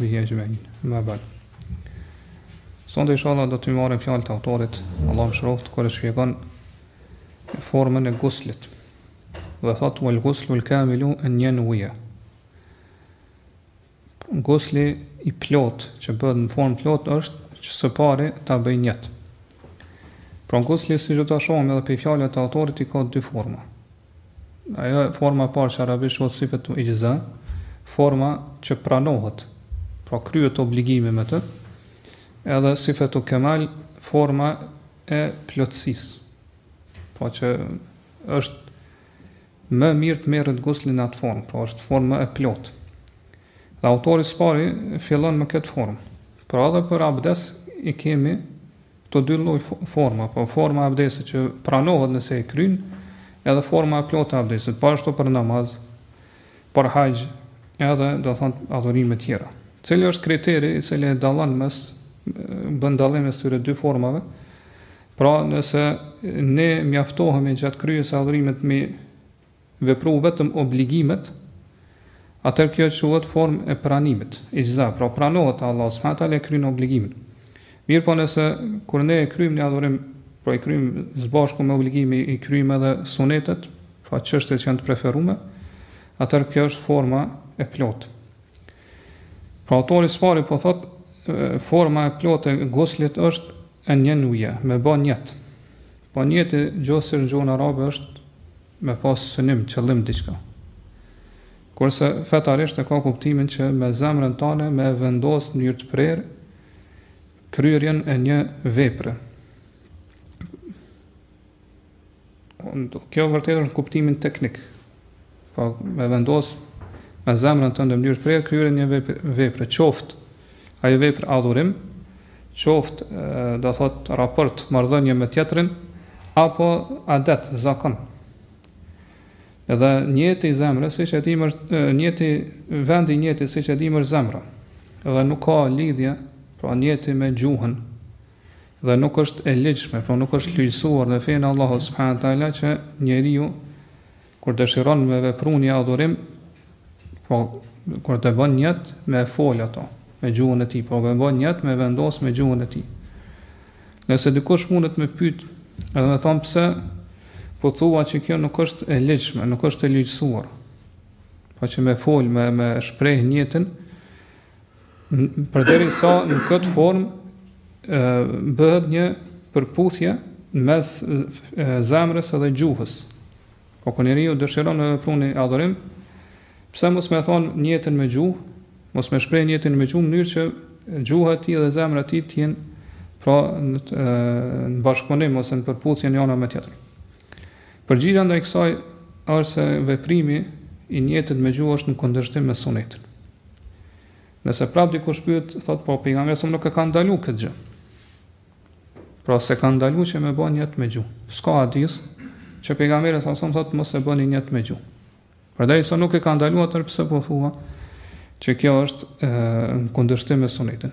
Bihi e exhmein, e mbërë. Sonde inshallah do të marrim fjalë e autorit, Allahu e mëshiroftë, kur e shpjegon formën e guslit. Dhe thotë, uel guslu el kamilu en jenuije. Gusli i plot, që bëhet në formë të plotë, është që së pari ta bëj nijet. Pra gusli, siç do ta shohim, edhe prej fjalëve të autorit, i ka dy forma. Ajo forma e parë që arabisht quhet sifetu ixhza, forma që pranohet, pra kryhet obligimi me të, edhe sifetu kemal, forma e plotësisë, pra që është më mirë të merret gusli në atë formë, pra është forma e plotë. Dhe autori së pari fillon me këtë formë, pra edhe për abdest i kemi Këto dy lloj forma, po forma e abdestit që pranohet nëse e kryen, edhe forma e plotë e abdestit, po ashtu për namaz, për haxh, edhe do të thotë adhurime të tjera. Cili është kriteri i cili e dallon mes bën dallim mes këtyre dy formave? Pra, nëse ne mjaftohemi gjatë kryerjes së adhurimit me vepru vetëm obligimet, atëherë kjo quhet formë e pranimit, ixhza, pra pranohet te Allahu subhanahu wa taala e kryen obligimin. Mirpo nëse kur ne e kryjmë një adhurim, pra e kryjmë së bashku me obligime, i kryjmë edhe sunetet, pra çështjet që janë të preferuara, atëherë kjo është forma e plotë. Pra autori së pari po thotë forma e plotë e guslit është en jenuije, me ba nijet. Po nijeti gjuhësisht në gjuhën arabe është me pas synim, qëllim diçka. Kurse fetarisht e ka kuptimin që me zemrën tande me vendos në mënyrë të prerë kryerjen e një vepre. Kjo vërtet është në kuptimin teknik. Po me vendos me zemrën tënde në mënyrë të prerë kryerjen e një vepre, qoftë Ajo vepër adhurim, qoftë, do të thotë, raport, marrëdhënie me tjetrin, apo adet, zakon. Dhe nijeti i zemrës, siç e dimë, është nijeti vendi i nijetit, siç e dimë, është zemra. Dhe nuk ka lidhje, pra nijeti me gjuhën. Dhe nuk është e ligjshme, pra nuk është ligjësuar në fenë e Allahut subhanahu wa taala që njeriu Kur dëshiron me vepru një adhurim, pra kur të bën nijet me fol ato, me gjuhën e tij, pra me bë nijet me vendos me gjuhën e tij. Nëse dikush mundet me pyet, edhe me thanë pse po thua që kjo nuk është e ligjshme, nuk është e ligjësuar. Po që me fol me me shpreh nijetin, Përderisa në këtë formë bëhet një përputhje mes zemrës dhe gjuhës. Po kur njeriu dëshiron me vepru një adhurim, pse mos me thon nijetin me gjuhë, mos me shpreh nijetin me gjuhë në mënyrë që gjuha e tij dhe zemra e tij të jenë pra në, në bashkëpunim ose në përputhje njëra me tjetrën. Përgjigja ndaj kësaj është se veprimi i nijetit me gjuhë është në kundërshtim me Sunetin. Nëse prap dikush pyet, thotë po pejgamberi sa nuk e ka ndalu këtë gjë. Pra s'e ka ndalu që me bën nijet me gjuhë. S'ka hadith që pejgamberi sa sa thotë mos e bëni nijet me gjuhë. Prandaj sa nuk e ka ndalu atë pse po thua që kjo është e, në kundërshtim me sunetin.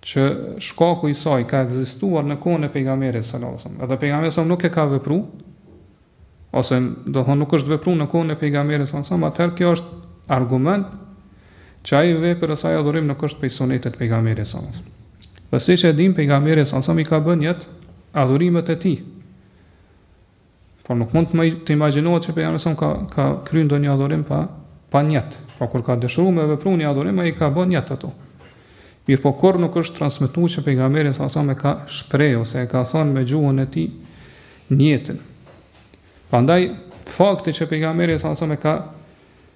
që shkaku i saj ka ekzistuar në kohën e pejgamberit sallallahu alajhi wasallam. Edhe pejgamberi sa nuk e ka vepru, ose do thonë nuk është vepru në kohën e pejgamberit sallallahu alajhi wasallam, atëherë kjo është argument që ai vepër ose ai adhurim nuk është prej sunetit të pejgamberit sallallahu alajhi wasallam. Dhe siç e dimë pejgamberi sallallahu alajhi wasallam i ka bën nijet adhurimet e tij. Po nuk mund të imagjinohet që pejgamberi sa ka ka kryer ndonjë adhurim pa pa nijet. Po kur ka dëshiru me vepru një adhurim, ai ka bën nijet ato. Mirëpo kurrë nuk është transmetuar që pejgamberi sa sa e ka shpreh ose e ka thënë me gjuhën e tij nijetin. Prandaj fakti që pejgamberi sa sa e ka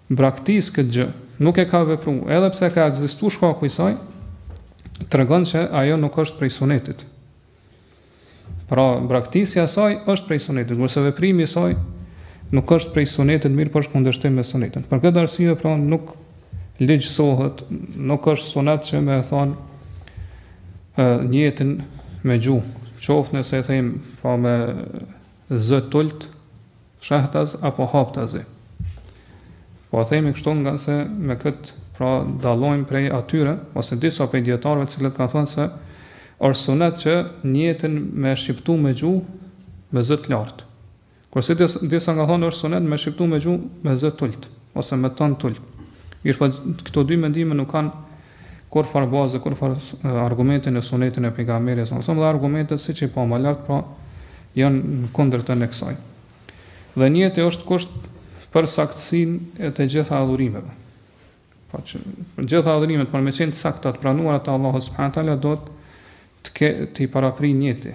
braktis këtë gjë, nuk e ka vepruar, edhe pse ka ekzistuar shkaku i saj, tregon se ajo nuk është prej sunetit. Pra, braktisja e saj është prej Sunetit, kurse veprimi i saj nuk është prej Sunetit, mirëpo është kundërshtim me Sunetin. Për këtë arsye, pra, nuk ligjësohet, nuk është Sunet që me e thon nijetin me gjuhë, qoftë nëse e them pa me zë t'ult, fshehtas apo haptazi. Po e themi kështu ngase me këtë pra dallojmë prej atyre ose disa prej dijetarëve të cilët kanë thënë se është sunet që nijetin me shqiptu me gjuhë me zë të lartë. Kurse disa, disa kanë thonë është sunet me shqiptu me gjuhë me zë të ulët ose me ton të ulët. Mirëpo këto dy mendime nuk kanë kurrfarë baze, kurrfarë argumenti në Sunetin e Pejgamberit sallallahu alejhi wasallam dhe argumentet siç i pamë lart pra janë në kundërtën e kësaj. Dhe nijeti është kusht për saktësinë e të gjitha adhurimeve. Pra që për gjitha adhurimet për me qenë të sakta të pranuara te Allahu subhanahu teala duhet të, t'i paraprijë nijeti.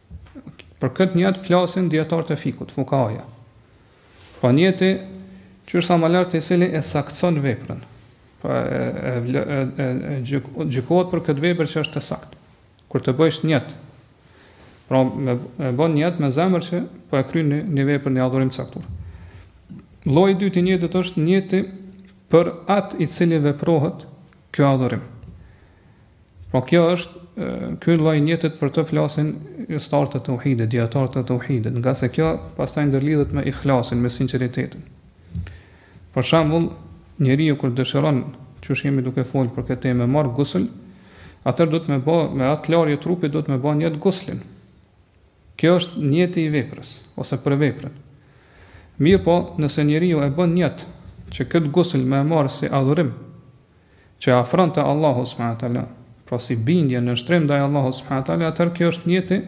Për këtë nijet flasin dijetarët e fikhut, fukaja. Pra nijeti, që e thamë më lart i cili e saktëson veprën. Pra po e, e, e, e, e gjykohet për këtë veprë që është e saktë. Kur të bëjsh nijet, pra me, e bën nijet me zemër që pra po e kryn një, një vepër një adhurim të caktuar. Lloji i dytë i nijetit është nijeti për atë i cili veprohet kjo adhurim. Pra kjo është ky lloj nijetit për të flasin dijetarët e tauhidit, dijetarët e tauhidit, ngase kjo pastaj ndërlidhet me ikhlasin, me sinqeritetin. Për shembull, njeriu kur dëshiron që jemi duke folë për këtë temë me marr gusl, atëherë do të me bë me atë larje trupit do të me bë nijet guslin. Kjo është nijeti i veprës ose për veprën. Mirëpo, nëse njeriu e bën nijet që këtë gusl me e marr si adhurim, që e afron te Allahu subhanahu wa taala, pra si bindje nënshtrim ndaj Allahut subhanahu wa taala, atëherë kjo është nijeti,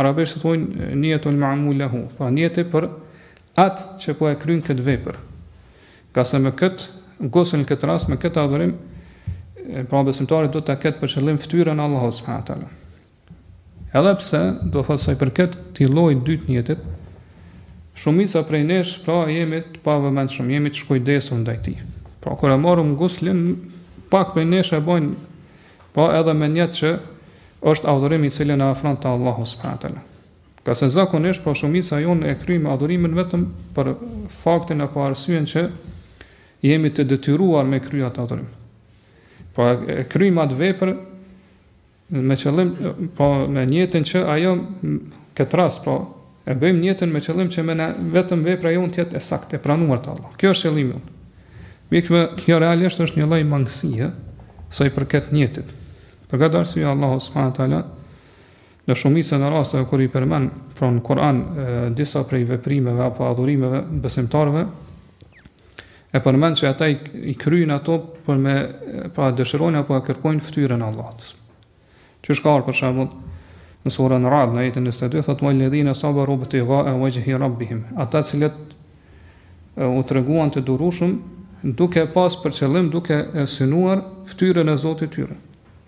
arabisht e thonë niyetul ma'mul lahu, pra nijeti për atë që po e kryen këtë vepër. Ngase me kët gusl në këtë rast me këtë adhurim, pra besimtari do ta ketë për qëllim fytyrën e Allahut subhanahu wa taala. Edhe pse, do thotë sa i përket këtij lloji të dytë të nijetit, shumica prej nesh, pra jemi të pavëmendshëm, jemi të shkujdesur ndaj tij. Pra kur e marrim guslin, pak prej nesh e bëjnë pra edhe me nijet që është adhurim i cili na afron te Allahu subhanahu teala. Ngase zakonisht pra shumica jonë e kryjmë adhurimin vetëm për faktin apo arsyen që jemi të detyruar me krye atë adhurim. Pra e kryjmë atë vepër Me qëllim, po me nijetin që ajo, këtë rast, po e bëjmë nijetin me qëllim që me ne vetëm vepra jonë të jetë e saktë, e pranuar te Allahu. Kjo është qëllimi jonë. Mirëpo, kjo realisht është një lloj mangësie, sa i përket nijetit. Për këtë arsye Allahu subhanahu taala në shumicën e rasteve kur i përmend pra në Kur'an disa prej veprimeve apo adhurimeve të besimtarëve e përmend që ata i kryjnë ato për me pra dëshirojnë apo e kërkojnë fytyrën e Allahut. Qysh ka për shembull në surën Rad në ajetin e 22 thotë wal ladina sabaru ibtigha wajhi rabbihim. Ata të cilët u treguan të durushëm duke pas për qëllim duke e synuar fytyrën e Zotit të tyre.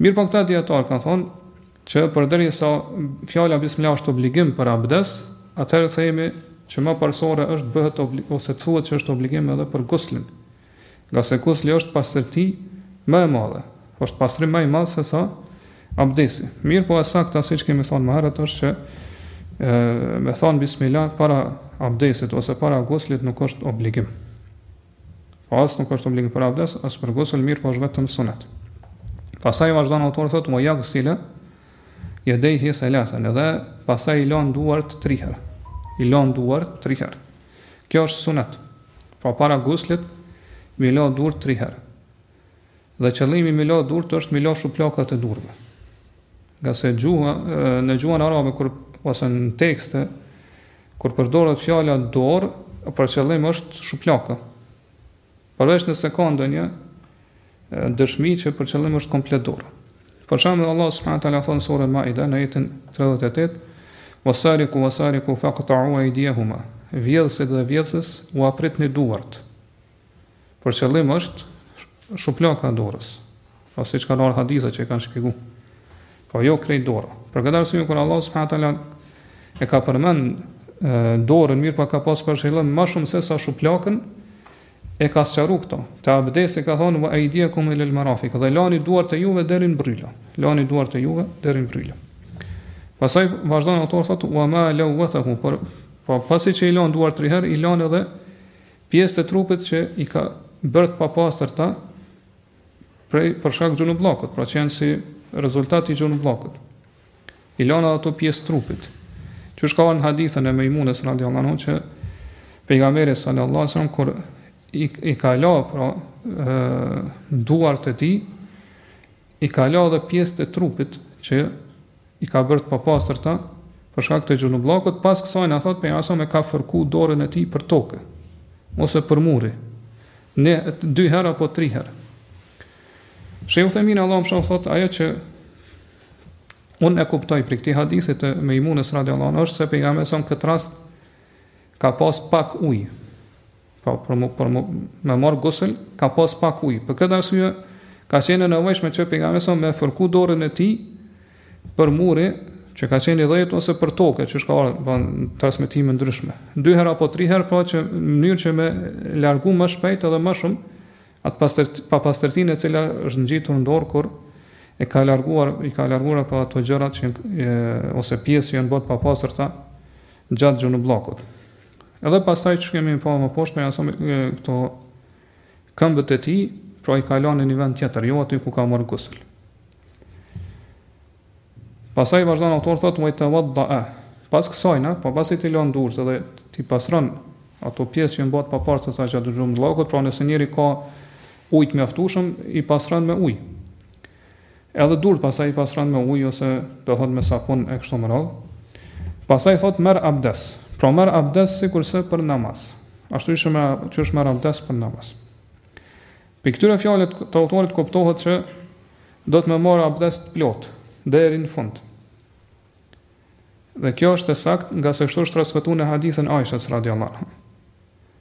Mirëpo këta dijetarë kanë thonë që përderisa fjala bismillah është obligim për abdes, atëherë themi që më parësore është të bëhet ose thuhet që është obligim edhe për guslin. Ngase gusli është pastërti më e madhe, është pastrim më i madh se sa abdesi. Mirëpo e sakta siç kemi thonë më herët është që e, me thonë bismillah para abdesit ose para guslit nuk është obligim. As nuk është obligim për abdes, as për gusl, mirëpo është vetëm sunet. Pastaj vazhdon autori thotë wa yaghsila yadayhi thalathan, edhe pastaj i lan duart 3 herë. I lan duart 3 herë. Kjo është sunet. Pra para guslit mi la duart 3 herë. Dhe qëllimi mi la duart është mi la shuplakat e durve. Ngase gjuha, në gjuhën arabe, kur, ose në tekste, kur përdoret fjala dorë, për qëllim është shuplaka. Përveç nëse ka ndonjë dëshmi që për qëllim është komplet dorë. Për shembull Allah subhanahu wa taala thon sura Maida në ajetin 38, "Wasariqu wasariqu faqta'u aydiyahuma." Vjedhësit dhe vjedhëses ua pritni duart. Për qëllim është shuplaka e dorës. Po siç kanë ardhur hadithe që e kanë shpjeguar. Po jo krejt dora. Për këtë arsye kur Allah subhanahu wa taala e ka përmend dorën mirëpo ka pas për qëllim më shumë se sa shuplakën e ka sqaru këto. Te abdesi ka thanë wa aydiyakum ila al-marafiq. Dhe lani duart e juve deri në bryla. Lani duart e juve deri në bryla. Pastaj vazhdon autori thotë wa ma lawathahu pra po pasi që i lan duart tri herë i lan edhe Pjesët e trupit që i ka bërë të papastërta prej për shkak xhunubllëkut, pra që janë si rezultat i xhunubllëkut. I lan ato pjesë trupit. Siç ka ardh në hadithin e Mejmunës radhiyallahu anhu që pejgamberi sallallahu alaihi wasallam kur i, i ka la pra ë duart e tij i ka la edhe pjesët e trupit që i ka bërë të papastërta për shkak të xhunubllëkut, pas kësajna thotë pejgamberi sa e ka fërku dorën e tij për tokë ose për muri. Ne dy herë apo tri herë. Shejh Uthejmin Allahu e mëshiroftë thotë ajo që unë e kuptoj prej këtij hadithi të Mejmunës radiallahu anhu është se pejgamberi sa në këtë rast ka pas pak ujë. Pra, për me, për me, me marrë gusël, ka pas pak ujë. Për këtë arsye, ka qenë e nevojshme që pejgamberi sa me fërku dorën e tij për muri që ka qenë i dheut ose për tokë, siç ka ardhur po, në transmetime të ndryshme. Dy herë apo tri herë pra që në mënyrë që me largu më shpejt edhe më shumë atë pastërt papastërtinë e cila është ngjitur në dorë kur e ka larguar i ka larguar apo ato gjërat që e, ose pjesë që janë bërë të papastërta gjatë xhunubllëkut. Edhe pastaj siç kemi pa më poshtë për jasëm këto këmbët e tij, pra i ka la në një vend tjetër, jo aty ku ka marrë gusël. Pastaj vazhdon autori thot, wa yatawadda'a, pas kësajna, pra po pasi t'i lan durët edhe t'i pastron ato pjesë që janë ba të papastërta gjatë xhunubllëkut, pra nëse njëri ka ujë të mjaftushëm, i pastron me ujë. Edhe durt pastaj i pastron me ujë ose do thot me sapun e kështu me radhë. Pastaj thot merr abdes. Pra merr abdes sikurse për namaz. Ashtu qysh merr qysh merr abdes për namaz. Prej këtyre fjalët të autorit kuptohet që duhet me marr abdes të plot deri në fund. Dhe kjo është e saktë ngase kështu është transmetu në hadithin e Aishës radhiyallahu anha.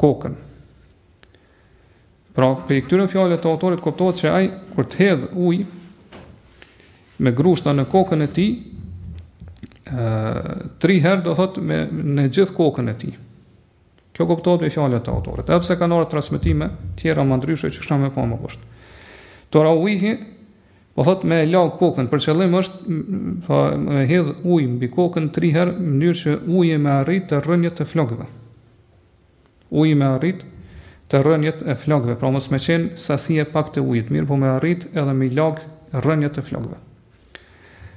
kokën. Pra, prej këtyre fjalët të autorit kuptohet që ai kur të hedh ujë me grushta në kokën e tij, ë tri herë do thot me në gjithë kokën e tij. Kjo kuptohet me fjalët të autorit. Edhe pse kanë ardhur transmetime tjera më ndryshe qysh kemi me pa më poshtë. Turawihi Po thot me lag kokën, për qëllim është po me hedh ujë mbi kokën 3 herë në mënyrë që uji me arrit te rrënjët e flokëve. Uji me arrit te rrënjët e flokëve, pra mos me qenë sasi e paktë e ujit, mirëpo me arrit edhe me lag rrënjët e flokëve.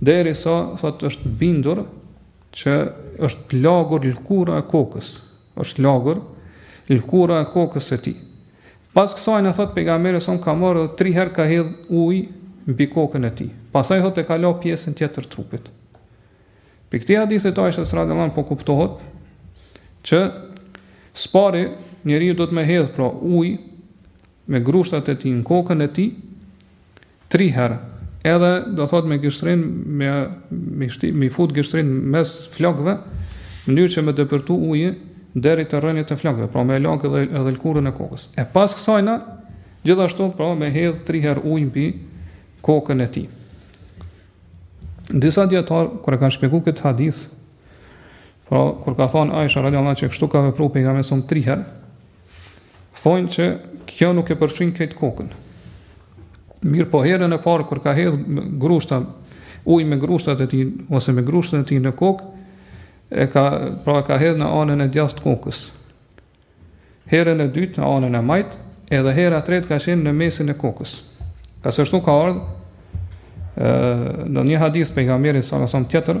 Derisa, thot, është bindur që është lagur lëkura e kokës, është lagur lëkura e kokës së tij. Pas kësajna thot pejgamberi sa ka marrë dhe tri herë ka hedh ujë mbi kokën e tij. Pastaj thot e ka la pjesën tjetër të trupit. Prej këtij hadithi të Aishës radhiyallahu anha po kuptohet që s'pari njeriu duhet me hedh pra ujë me grushtat e tij në kokën e tij Tri herë. Edhe do thotë me gishtrin me me shti me fut gishtrin mes flokëve, në mënyrë që me depërtu uji deri te rrënjët e flokëve, pra me lagë edhe edhe lkurën e kokës. E pas kësajna gjithashtu pra me hedh tri herë ujë mbi kokën e tij. Disa dietar kur e kanë shpjeguar këtë hadith, pra kur ka thënë Aisha radhiyallahu anha që kështu ka vepruar pejgamberi son tri herë, thonë që kjo nuk e përfshin krejt kokën. Mirëpo herën e parë kur ka hedh grushta, uj me grushtat e tij ose me grushtat e tij në kokë, e ka pra ka hedh në anën e djathtë të kokës. Herën e dytë në anën e majtë, edhe hera e tretë ka qenë në mesin e kokës. Ngase kështu ka ardhë, në një hadith pejgamberi salallahu alejhi ve selem tjetër,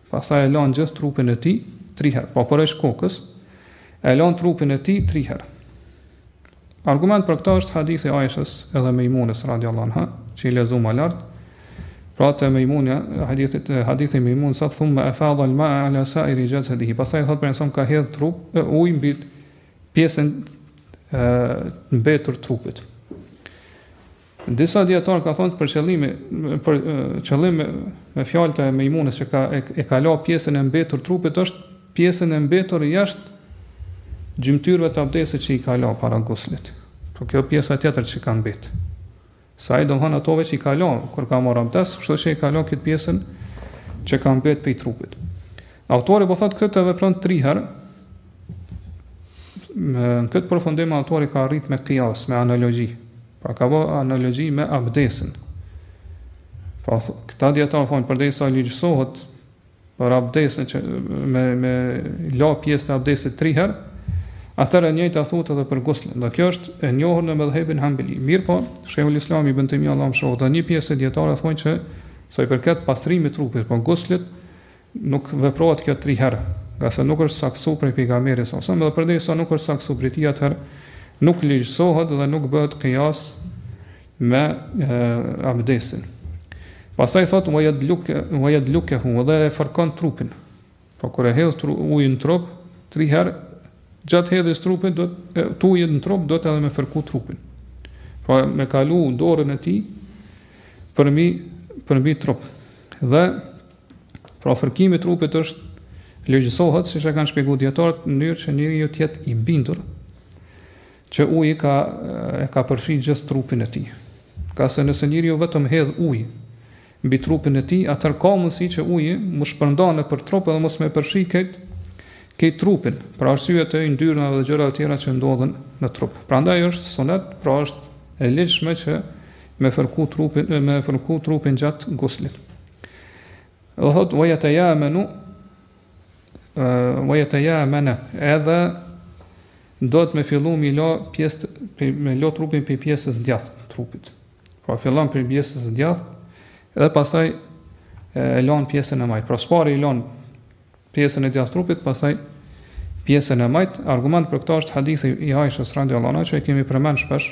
Pastaj e lan gjithë trupin e tij tri herë, pra përveç kokës, e lan trupin e tij tri herë. Argument për këtë është hadithi i Aishës edhe Mejmunës radiallahu anha, që i lexum më lart, Pra te Mejmunja, hadithit, hadithi i Mejmunës, thumme efadal mae ala sairi xhesedihi. Pasaj thot pejgamberi salallahu alejhi ve selem ka hedhë trup e ujë mbi pjesën e, mbetur të trupit. Disa dijetarë ka thonë qëllimi për qëllim me fjalë të Mejmunes që ka e, e ka la pjesën e mbetur trupit është pjesën e mbetur jashtë gjymtyrëve të abdesit që i ka la para guslit. Po kjo pjesa tjetër që ka mbet. Se ai domethonë ato veç i ka la kur ka marrë abdes, kështu që i ka la këtë pjesën që ka mbet pe trupit. Autori po thotë këtë vepron 3 herë. Në këtë përfundim autori ka arrit me kijas, me analogji. Pra ka bo analogji me abdesin. Pra këta dijetarë thonë përderisa ligjësohet për abdesin që me me la pjesët e abdesit 3 herë, atëherë e njëjta thuhet edhe për guslin. Dhe kjo është e njohur në medhhebin hanbeli. Mirpo, Shejhul Islami ibn Tejmije Allahu e mëshiroftë dhe një pjesë e dijetarëve thonë që sa i përket pastrimit trupit, po guslit Nuk veprohet kjo tri herë, ngase nuk është saktësu prej Pejgamberit sallallahu alejhi wasallam dhe përderisa nuk është saktësu prej tij atëherë nuk ligjësohet dhe nuk bëhet kijas me abdesin. Pastaj thotë wa yadluka wa yadluka hu dhe e fërkon trupin. Po kur e hedh tru, ujin në trup, tri herë gjatë hedhjes trupit dohet ujit në trup dohet edhe me fërku trupin. Pra me kalu dorën e tij përmi përmi trup. Dhe Pra fërkimi i trupit është ligjësohet, siç e kanë shpjeguar dietarët, në mënyrë që njeriu të jetë i bindur që uji ka e ka përfshi gjithë trupin e tij. Ngase nëse njeriu vetëm hedh ujë mbi trupin e tij, atëherë ka mundësi që uji m'u shpërnda nëpër trup edhe mos me përfshi kët kët trupin, për arsye të yndyrnave dhe gjërave të tjera që ndodhen në trup. Prandaj është sunet, pra është e ligjshme që me fërku trupin me fërku trupin gjatë guslit. Dhe thot wa yatayamanu wa yatayamana edhe dohet me fillu me la pjesë me la trupin pi pjesës djathtë të trupit. Pra fillon pi pjesës djathtë edhe pastaj e lan pjesën e majtë. Pra s'pari e lan pjesën e djathtë trupit, pastaj pjesën e majtë. Argument për këtë është hadithi i Aishës radhiyallahu anha që e kemi përmend shpesh.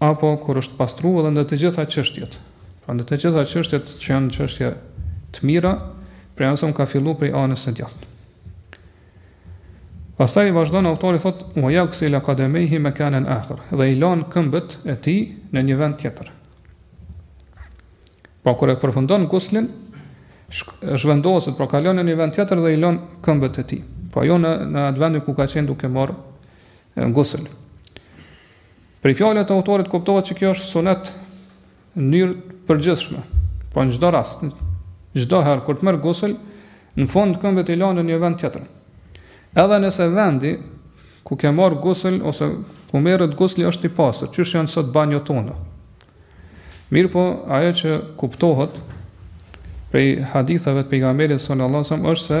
apo kur është pastruar dhe në të gjitha çështjet, pra në të gjitha çështjet që janë çështje të mira, prej anës ëm ka fillu prej anës së djathtë. Pastaj vazhdon autori thot wa yaghsil qadamayhi makanan akhar dhe i lan këmbët e tij në një vend tjetër. Po kur e përfundon guslin, zhvendoset, pra kalon në një vend tjetër dhe i lan këmbët e tij. Po jo në në atë vend ku ka qenë duke marr gusl. Prej fjalëve të autorit kuptohet që kjo është sunet në mënyrë të përgjithshme, pra në çdo rast, çdo herë kur të merr gusl, në fund këmbët i lan në një vend tjetër. Edhe nëse vendi ku ke marr gusl ose ku merret gusli është i pastër, qysh janë sot banjot tona. Mirëpo, ajo që kuptohet prej hadithave të pejgamberit sallallahu alajhi wasallam është se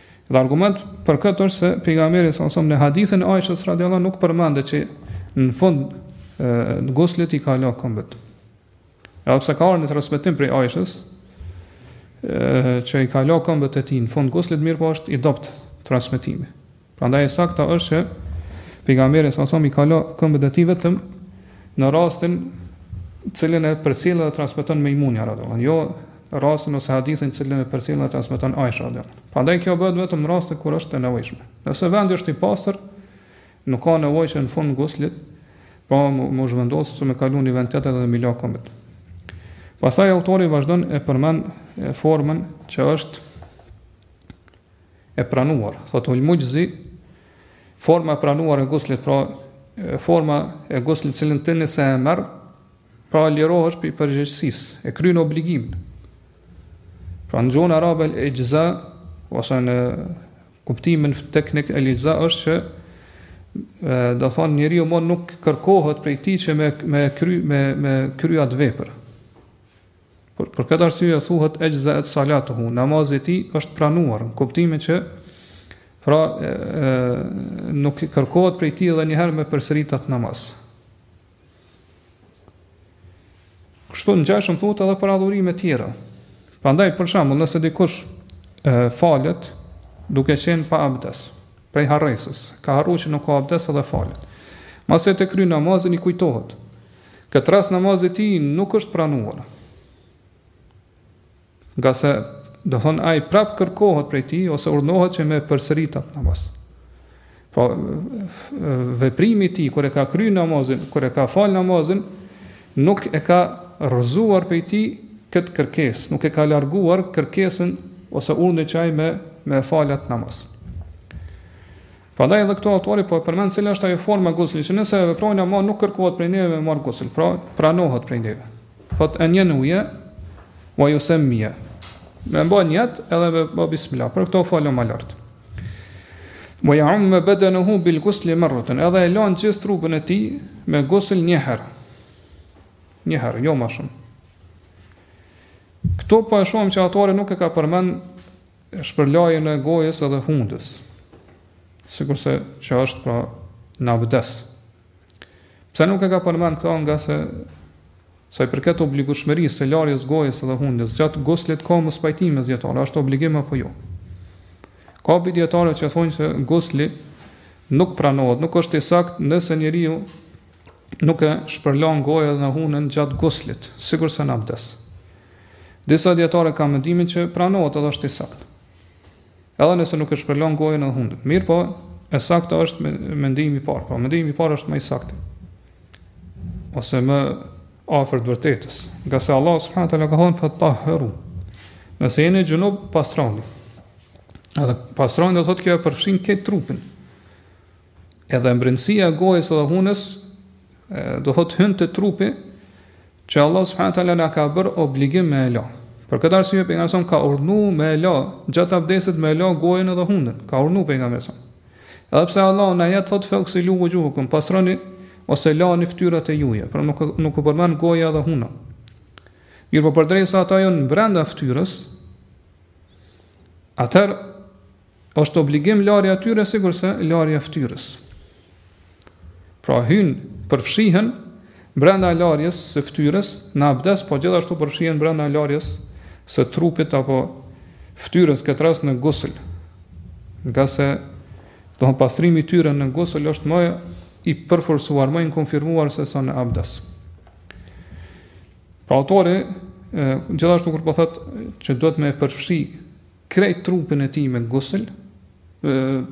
Dhe argument për këtë është se pejgamberi sa sa në hadithin e Aishës radhiyallahu nuk përmendet që në fund të guslit i ka la këmbët. Edhe pse ka ardhur një transmetim prej Aishës që i ka la këmbët e tij në fund guslit mirëpo është i dobët transmetimi. Prandaj e saktë është që pejgamberi sa sa i ka la këmbët e tij vetëm në rastin cilin e përcjell dhe transmeton Mejmunja radhiyallahu jo rastin ose hadithin të cilin e përcjell dhe transmeton Aisha radhiyallahu anha. Prandaj kjo bëhet vetëm në rastin kur është e nevojshme. Nëse vendi është i pastër, nuk ka nevojë që në fund guslit, pra me u zhvendos ose me kalu në vend tjetër dhe me la këmbët. Pastaj autori vazhdon e përmend formën që është e pranuar. Thotë uel muxhzi forma e pranuar e guslit, pra forma e guslit që në të cilën nëse e merr, Pra lirohesh prej përgjegjësisë, e kryen obligimin. Pra në gjuhën arabe el ixhza, ose në kuptimin teknik el ixhza është që do thonë njeriu më nuk kërkohet prej tij që me, me kry, me, me kry atë vepër. Por, për këtë arsye thuhet exhzaet salatuhu, namazi i tij është pranuar, në kuptimin që pra e, e, nuk kërkohet prej tij edhe njëherë me përsërit atë namaz. Kështu ngjashëm thuhet edhe për adhurime tjera. Prandaj për shembull, nëse dikush e, falet duke qenë pa abdes, prej harresës, ka harruar që nuk ka abdes edhe falet. Masi ta kry namazin i kujtohet. Këtë rast namazi i tij nuk është pranuar. Ngase, do thonë, ai prap kërkohet prej tij, ose urdhnohet që me përsërit atë namaz. Pra, veprimi i tij, kur e ka kry namazin, kur e ka fal namazin, nuk e ka rrëzuar prej tij këtë kërkesë, nuk e ka larguar kërkesën, ose urdhnin që ai me, me fal at namaz. Prandaj edhe këtu autori po e përmend cila është ajo formë e guslit, që nëse e veprojna më nuk kërkohet prej neve me marr gusl, pra pranohet prej neve. Thotë en jenuje wa yusemmiye. Me ba nijet edhe me ba bismillah. Për këto folëm më lart. Wa ya'um badanuhu bil ghusl marratan. Edhe e lan gjithë trupin e tij me gusl një herë. Një herë, jo më shumë. Këtu po e shohim që autori nuk e ka përmend shpërlarjen e gojës edhe hundës, sikurse që është pra në abdes. Pse nuk e ka përmend këto ngase sa i përket obligueshmërisë së larjes gojës edhe hundës gjatë guslit ka mospajtim mes dijetarëve, është obligim apo jo? Ka dijetarë që thonë se gusli nuk pranohet, nuk është i saktë nëse njeriu nuk e shpërlan gojën dhe hunën gjatë guslit, sikurse në abdes. Disa dijetarë kanë mendimin që pranohet edhe është i saktë. Edhe nëse nuk e shpërlan gojën dhe hundën. Mirëpo, e saktë është mendimi i parë. Po mendimi i parë është më i saktë. Ose më afër të vërtetës. Ngase Allah subhanahu wa taala ka thënë fatahharu. Nëse jeni xhunub, pastroni. Edhe pastroni do thotë kjo e përfshin krejt trupin. Edhe mbrendësia e gojës dhe hunës do thotë hyn te trupi që Allah subhanahu taala na ka bërë obligim me e la. Për këtë arsye pejgamberi sa ka urdhnu me e la gjatë abdesit me e la gojën edhe hundën. Ka urdhnu pejgamberi sa. Edhe pse Allah në ajet thotë fagsilu vuxhuhekum, pastroni ose lani fytyrat e juaja, por nuk nuk u përmend goja edhe huna. Mirëpo përderisa ato jonë brenda ftyrës, atëherë Është obligim larja e tyre sikurse larja e fytyrës. Pra hyn përfshihen brenda larjes së fytyrës në abdes, po gjithashtu përfshihen brenda larjes së trupit apo fytyrës këtë rast në gusl. Ngase do thotë pastrimi i tyre në gusl është më i përforcuar, më i konfirmuar se sa në abdes. Pra autori gjithashtu kur po thotë që duhet me përfshi krejt trupin e tij me gusl,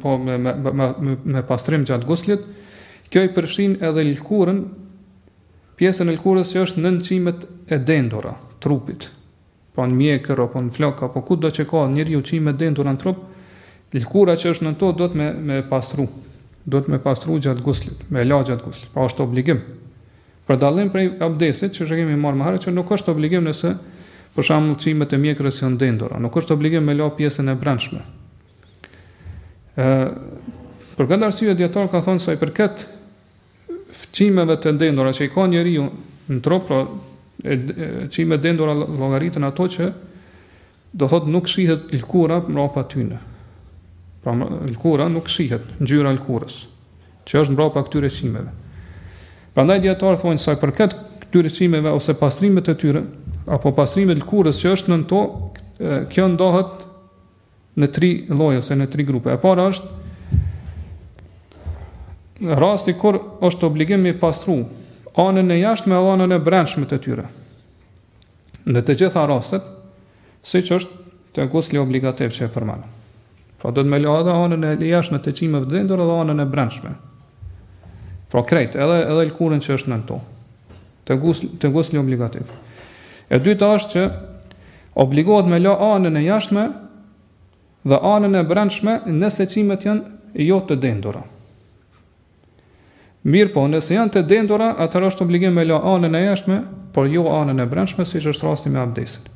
po me me me me, me pastrim gjatë guslit, kjo i përfshin edhe lëkurën, pjesën e lëkurës që është nën qimet e dendura të trupit. Po në mjekër apo në flok apo kudo që ka njeriu qime të dendura në trup, lëkura që është nën to duhet me e pastru. Duhet me pastru gjatë guslit, me e la gjatë guslit, po është obligim. Për dallim prej abdesit, siç e kemi marrë më herët që nuk është obligim nëse për shembull çimet e mjekrrës janë të dendura, nuk është obligim me la pjesën e brendshme. Ë për këtë arsye dijetarët kanë thënë sa i përket çimeve të dendura që i ka njeriu në trup, pra çime të dendura llogariten ato që Do thotë nuk shihet lëkura mbrapa tyne. Pra lëkura nuk shihet, ngjyra e lëkurës, që është mbrapa këtyre çimeve. Prandaj dijetarët thonë sa i përket këtyre çimeve ose pastrimit të tyre apo pastrimit të lëkurës që është nën to, kjo ndahet në tri lloje ose në tri grupe. E para është rasti kur është obligim me pastru anën e jashtme dhe anën e brendshme të tyre. Në të gjitha rastet, siç është te gusli obligativ që e përmendëm. Pra duhet me la edhe anën e jashtme të qimeve të dendura edhe anën e brendshme. Pra krejt, edhe, edhe lkurën që është në to. Te gusli, te gusli obligativ. E dyta është që obligohet me la anën e jashtme dhe anën e brendshme nëse qimet janë jo të dendura. Mirëpo, nëse janë të dendura, atëherë është obligim me la anën e jashtme, por jo anën e brendshme, siç është rasti me abdesin.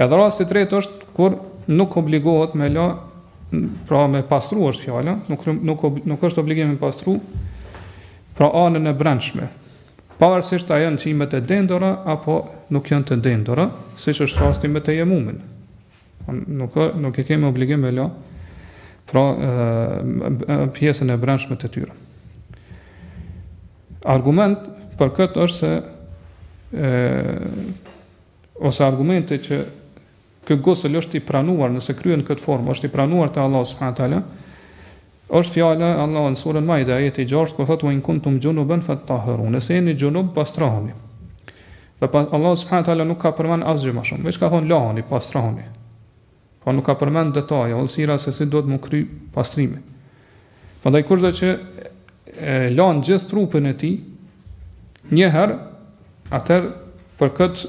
Edhe rasti i tretë është kur nuk obligohet me la pra me pastru është fjala, nuk nuk nuk është obligim me pastru pra anën e brendshme. Pavarësisht a janë qimet e dendura apo nuk janë të dendura, siç është rasti me tejemumin. Nuk, nuk e kemi obligim me la, pra pjesën e brendshme të tyre. Argument për këtë është se ose argumente që ky gusël është i pranuar nëse kryen këtë formë, është i pranuar te Allahu subhanahu wa taala. Është fjala e Allahut në Surën Maide, ajeti i gjashtë, kur thotë, "Wa in kuntum junuban fatahharu", Nëse jeni xhunub, pastrohuni. Dhe pra, Allahu subhanahu wa taala nuk ka përmend asgjë më shumë, veç ka thonë lahuni, pastrohuni. Pra nuk ka përmend detaje, hollësira se si duhet mu kry pastrimi. Prandaj kushdo që e lan gjithë trupin e tij, një herë, atëherë për këtë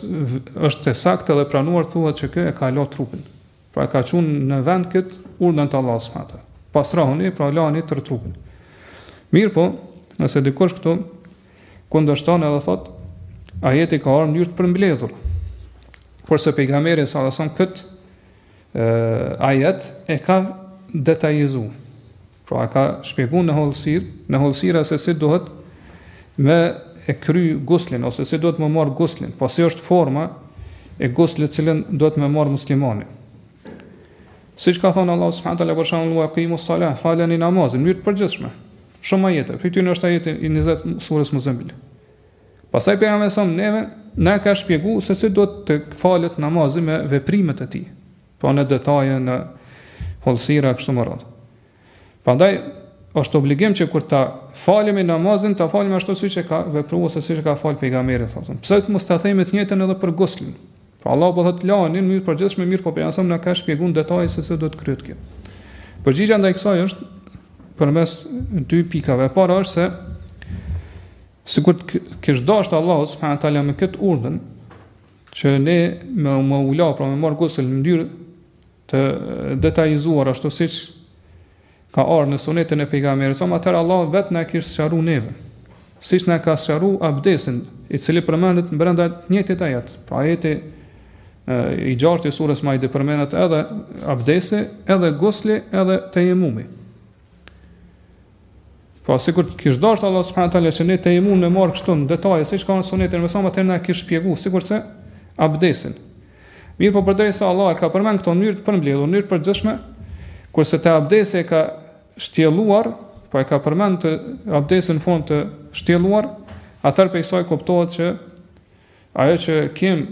është e saktë dhe e pranuar thuhet që ky e ka la trupin. Pra e ka çu në vend këtë urdhën të Allahut subhanahu teala. Pastrohuni, pra lani tërë trupin. Mirëpo, nëse dikush këtu kundërshton edhe thotë, ajeti ka ardhur në mënyrë të përmbledhur. Kurse pejgamberi sa sa kët ajet e ka detajizu. Pra e ka shpjegu në hollësi, në hollësira se si duhet me e kry guslin, ose si duhet me marrë guslin, pra po si është forma e guslit cilën duhet me marrë muslimani. Siç ka thonë Allah subhanahu taala për shembull wa qimu salah, falani namazin, në mënyrë të përgjithshme. Shumë ajete, prej tyre është ajeti i 20 surës Muzammil. Pastaj pejgamberi sa neve na ka shpjeguar se si do të falet namazi me veprimet e tij. po në detaje në hollësira kështu me radhë. Prandaj është obligim që kur ta falim namazin, ta falim ashtu siç e ka vepruar ose siç e ka fal pejgamberi thotë. Pse të mos ta themi të njëjtën edhe për guslin? Pra Allah po thotë lani në mënyrë të përgjithshme mirëpo pejgamberi na ka shpjeguar detaje se si duhet të kryhet kjo. Përgjigja ndaj kësaj është përmes dy pikave. E para është se sikur të kish dasht Allahu subhanahu wa taala me këtë urdhën, Që ne me me u la, pra me marrë gusël në mënyrë të detajizuar ashtu siç ka ardhur në sunetin e pejgamberit, sasem atëherë Allah vetë na e kish sqaruar neve. Siç na ka sqaruar abdesin, i cili përmendet brenda të njëjtit ajet. Pra ajeti i gjashtë i surës Maide përmendet edhe abdesi, edhe gusli, edhe tejemumi. Po sikur të kish dashur Allah subhanahu wa taala që ne të kemi me marrë kështu në detaje siç ka në sunetin e tij atëherë na e kish shpjeguar sikurse abdesin. Mirëpo përderisa Allah e ka përmend këto mënyrë të përmbledhur, mënyrë të përgjithshme, kurse te abdesi e ka shtjelluar, po e ka përmend te abdesi në formë të shtjelluar, atëherë prej kësaj kuptohet që Ajo që kem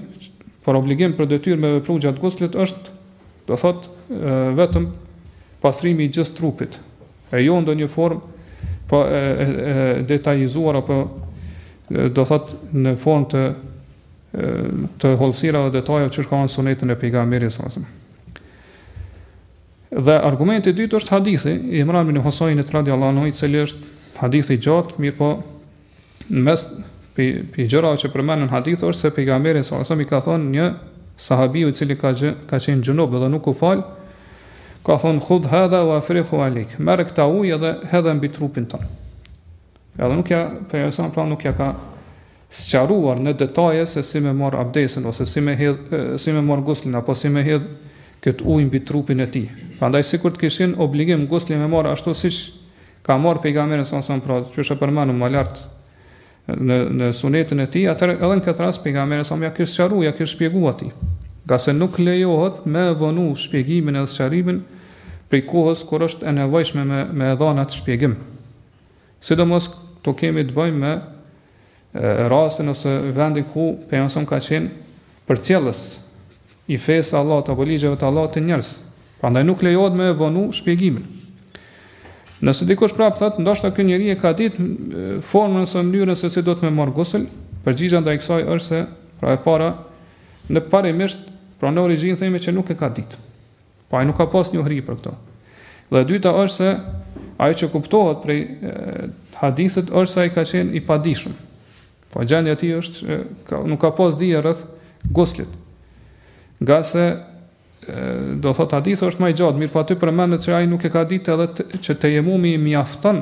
për obligim për detyrë me vepru gjatë guslit është, do thot, vetëm pasrimi i gjithë trupit, e jo ndonjë form për po, e, e, e detajizuar apo do thot në form të të hollësirave dhe detajeve siç ka në sunetin e pejgamberit sasem. Dhe argumenti i dytë është hadithi i Imran ibn Husajnit radijallahu anhu, i cili është hadith i gjatë, mirëpo Në mes prej, prej gjërave që përmenden në hadith, është se pejgamberi sa i ka thonë një sahabiu i cili ka, gjë, ka qenë xhunub edhe nuk u falë, ka thonë khudh hadha wa afrighu alejk, merre këtë ujë edhe hedhe mbi trupin tond. Edhe nuk ja, pejgamberi sa pra nuk ja ka sqaruar në detaje se si me marrë abdesin, ose si me, hedh, si me marrë guslin, apo si me hedh këtë ujë mbi trupin e tij. Prandaj sikur të kish qenë obligim guslin me marrë ashtu siç ka marrë pejgamberi sa sa pra që është përmendur më lart në në sunetin e tij, atëherë edhe në këtë rast pejgamberi sasem ja kish sqaruar, ja kish shpjeguar atij. Ngase nuk lejohet me vonu shpjegimin edhe sqarimin prej kohës kur është e nevojshme me e dhanë atë shpjegim. Sidomos këtu kemi të bëjmë me rastin ose vendin ku pejgamberi ka qenë përcjellës i fesë së Allahut apo ligjeve të Allahut te njerëzit. Prandaj nuk lejohet me vonu shpjegimin. Nëse dikush prapë thotë, ndoshta ky njeri e ka ditë formën ose mënyrën se si duhet me marrë gusl, përgjigja ndaj kësaj është se pra e para në parimisht pra në origjinë themi që nuk e ka ditë. Po ai nuk ka pas njohuri për këto. Dhe e dyta është se ajo që kuptohet prej hadithit është se ai ka qenë i padijshëm. Po gjendja e tij është ka, nuk ka pas dije rreth guslit. Ngase do thot hadithi është më i gjatë, mirëpo aty përmendet se ai nuk e ka ditë edhe të, që tejemumi i mjafton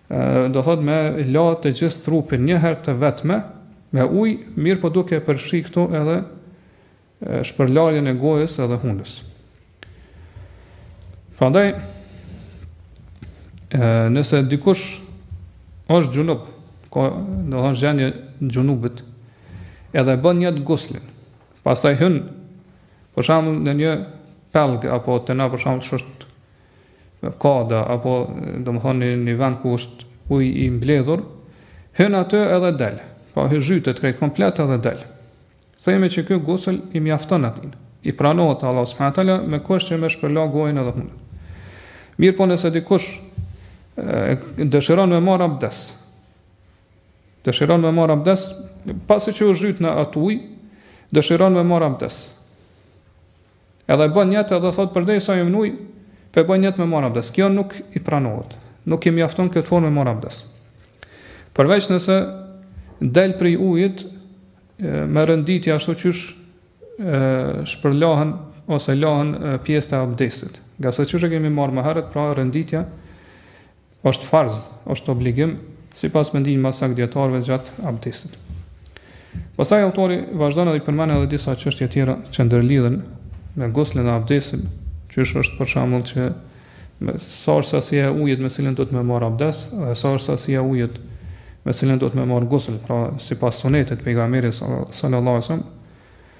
do thot me la të gjithë trupin një herë të vetme me ujë, mirëpo duke e përfshi këtu edhe shpërlarjen e gojës edhe hundës. Prandaj nëse dikush është xhunub, ka domethënë gjendje xhunubit, edhe bën nijet guslin. Pastaj hyn për shembull në një pelg apo te na për shembull qysh është kada apo domethënë në një vend ku është uji i mbledhur, hyn aty edhe del. Pra hy zhytet krejt komplet edhe del. Themi që ky gusël i mjafton atij. I pranohet Allahu subhanahu wa taala me kusht që me shpërla gojën edhe hundën. Mirëpo nëse dikush dëshiron me marr abdes. Dëshiron me marr abdes, pasi që u zhyt në atë ujë, dëshiron me marr abdes. Edhe bën nijet edhe thot përderisa jam n'uj pe bëj nijet me marr abdes. Kjo nuk i pranohet. Nuk i mjafton në këtë formë me marr abdes. Përveç nëse del prej ujit me rënditje ashtu qysh shpërlahen ose lahen pjesët e abdesit. Ngase qysh e kemi marr më herët, pra rënditja Është farz, është obligim, sipas mendimit ma të saktë të dijetarëve gjatë abdesit. Pastaj autori vazhdon edhe i përmend edhe disa çështje tjera që ndërlidhen me guslin dhe abdesin, qysh është për shembull që sa është sasia e ujit me të cilën duhet me marr abdes, dhe sa është sasia e ujit me të cilën duhet me marr gusl, pra sipas sunetit të pejgamberit sallallahu alajhi wasallam,